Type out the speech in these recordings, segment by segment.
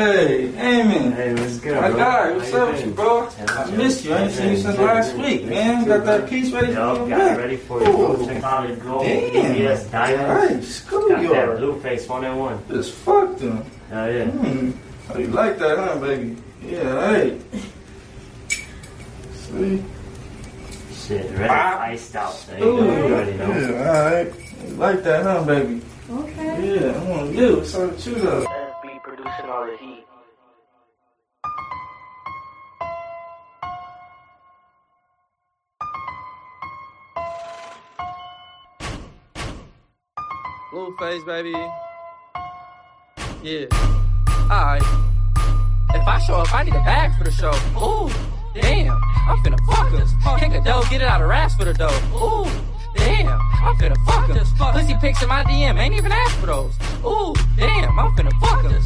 Hey, Amen. Hey, what's good, My bro? guy, what's up with you, bro? Yeah, I missed you. I ain't seen you since last week, man. Got that piece ready for Yup, you? got it ready for you, bro. Ooh. Check gold, Damn. VVS diamond. Alright, school Got you that are. blue face, one and one. Just fuck them. Hell yeah. Hmm. Oh, you like that, huh, baby? Yeah, hey. See? Shit, ready, Ah. iced out. There you go. You already know. Yeah, alright. You like that, huh, baby? Okay. Yeah, I want you. What's up with you, though? All the heat. Baby. Yeah. Alright. If I show up, I need a bag for the show. Ooh, damn. I'm finna fuck us. Kick a dough, get it out of rash for the dough. Ooh, damn. I'm finna fuck us. Pussy pics in my DM, ain't even asked for those. Ooh, damn. I'm finna fuck us.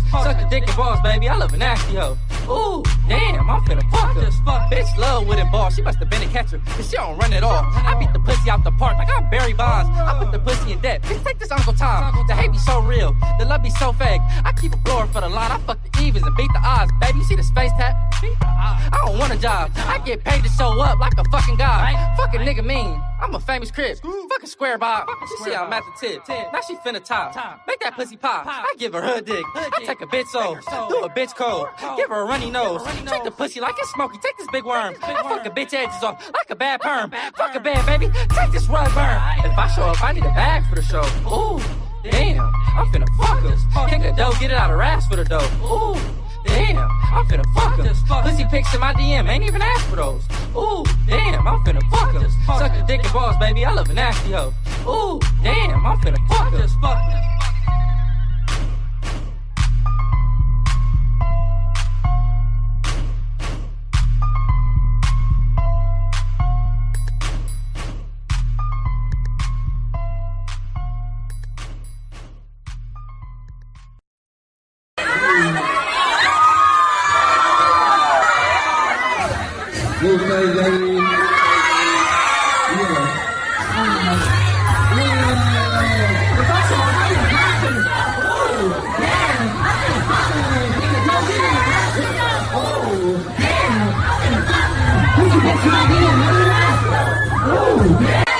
Dick and balls, baby. I love a nasty hoe. Ooh, damn. I'm finna fuck us. Bitch love with it ball. She must have been a catcher, cause she don't run at all. I beat the pussy out the park like I'm Barry Bonds. I put the pussy in debt. Bitch, take this Uncle Tom. The hate be so real. The love be so fake. I keep a blower for the line. I fuck the evens and beat the odds. Baby, you see the space tap? I don't want a job. I get paid to show up like a fucking god. Fucking nigga mean. I'm a famous crib. Fucking square bob. She see I'm at the tip. Now she finna top. Make that pussy pop. I give her hood dick. I take a bitch soul. Do a bitch cold. Give her a runny nose. Treat the pussy like it's Smokey. Take this big worm. I fuck a bitch edges off like a bad perm. Fuck a bad baby. Take this rug burn. If I show up, I need a bag for the show. Ooh, damn. I'm finna fuck us. Kick a dough, get it out of rash for the dough. Ooh. Damn, I'm finna fuck us. Pussy pics in my DM, ain't even asked for those. Ooh, damn, I'm finna fuck us. Suck the dick and balls, baby, I love a nasty hoe. Ooh, damn, I'm finna fuck us. was very, very. Oh, yeah.